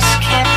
just can't